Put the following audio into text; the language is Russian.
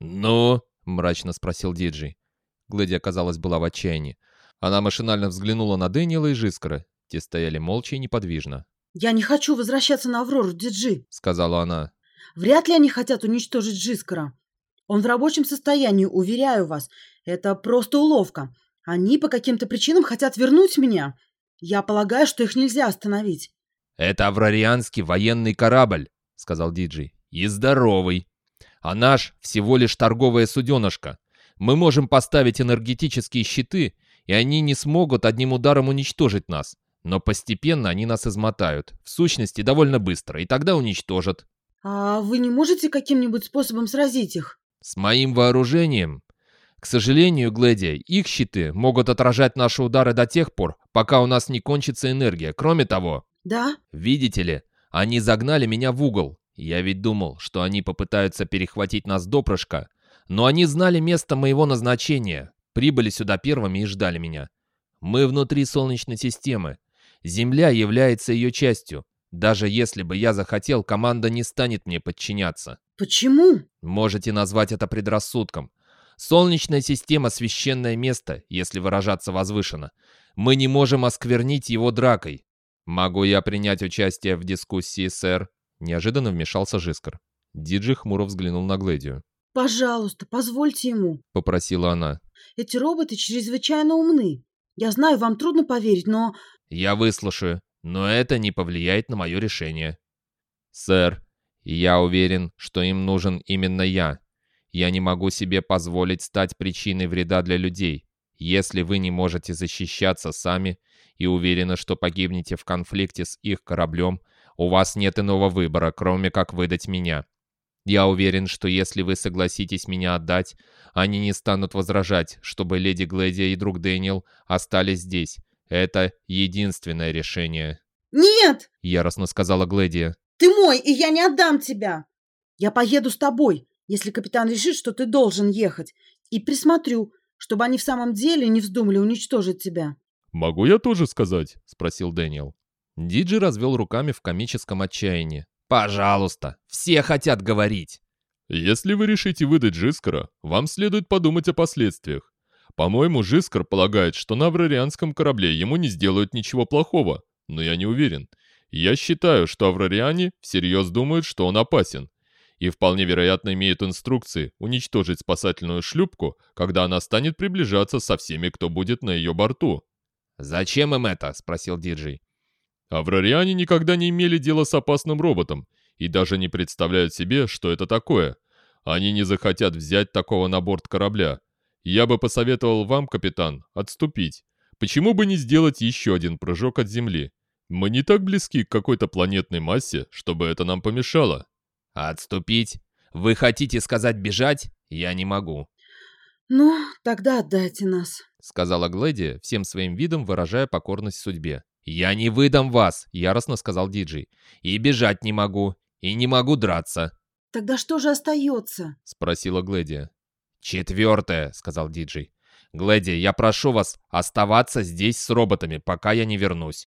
«Ну?» — мрачно спросил Диджей. Глэди, оказалось, была в отчаянии. Она машинально взглянула на Дэниела и Жискара. Те стояли молча и неподвижно. «Я не хочу возвращаться на Аврору, Диджи», — сказала она. «Вряд ли они хотят уничтожить Джискара. Он в рабочем состоянии, уверяю вас. Это просто уловка. Они по каким-то причинам хотят вернуть меня. Я полагаю, что их нельзя остановить». «Это аврарианский военный корабль», — сказал Диджей. «И здоровый. А наш всего лишь торговая суденышко. Мы можем поставить энергетические щиты, и они не смогут одним ударом уничтожить нас. Но постепенно они нас измотают. В сущности, довольно быстро, и тогда уничтожат. А вы не можете каким-нибудь способом сразить их? С моим вооружением? К сожалению, Глэдия, их щиты могут отражать наши удары до тех пор, пока у нас не кончится энергия. Кроме того... Да? Видите ли, они загнали меня в угол. Я ведь думал, что они попытаются перехватить нас до прыжка. Но они знали место моего назначения, прибыли сюда первыми и ждали меня. Мы внутри Солнечной системы. Земля является ее частью. Даже если бы я захотел, команда не станет мне подчиняться. Почему? Можете назвать это предрассудком. Солнечная система — священное место, если выражаться возвышенно. Мы не можем осквернить его дракой. Могу я принять участие в дискуссии, сэр? Неожиданно вмешался Жискар. Диджи хмуро взглянул на Гледию. «Пожалуйста, позвольте ему», — попросила она. «Эти роботы чрезвычайно умны. Я знаю, вам трудно поверить, но...» «Я выслушаю, но это не повлияет на мое решение». «Сэр, я уверен, что им нужен именно я. Я не могу себе позволить стать причиной вреда для людей. Если вы не можете защищаться сами и уверены, что погибнете в конфликте с их кораблем, у вас нет иного выбора, кроме как выдать меня. Я уверен, что если вы согласитесь меня отдать, они не станут возражать, чтобы леди Глэдия и друг Дэниел остались здесь. Это единственное решение». «Нет!» — яростно сказала Глэдия. «Ты мой, и я не отдам тебя! Я поеду с тобой, если капитан решит, что ты должен ехать, и присмотрю, чтобы они в самом деле не вздумали уничтожить тебя». «Могу я тоже сказать?» — спросил Дэниел. Диджи развел руками в комическом отчаянии. «Пожалуйста, все хотят говорить!» «Если вы решите выдать Жискара, вам следует подумать о последствиях. По-моему, Жискар полагает, что на аврарианском корабле ему не сделают ничего плохого, но я не уверен. Я считаю, что аврариане всерьез думают, что он опасен, и вполне вероятно имеют инструкции уничтожить спасательную шлюпку, когда она станет приближаться со всеми, кто будет на ее борту». «Зачем им это?» — спросил Диджей. Аврариане никогда не имели дела с опасным роботом и даже не представляют себе, что это такое. Они не захотят взять такого на борт корабля. Я бы посоветовал вам, капитан, отступить. Почему бы не сделать еще один прыжок от Земли? Мы не так близки к какой-то планетной массе, чтобы это нам помешало. Отступить? Вы хотите сказать бежать? Я не могу. «Ну, тогда отдайте нас», — сказала Глэди, всем своим видом выражая покорность судьбе. «Я не выдам вас», — яростно сказал Диджей. «И бежать не могу, и не могу драться». «Тогда что же остается?» — спросила Глэдия. «Четвертое», — сказал Диджей. «Глэди, я прошу вас оставаться здесь с роботами, пока я не вернусь.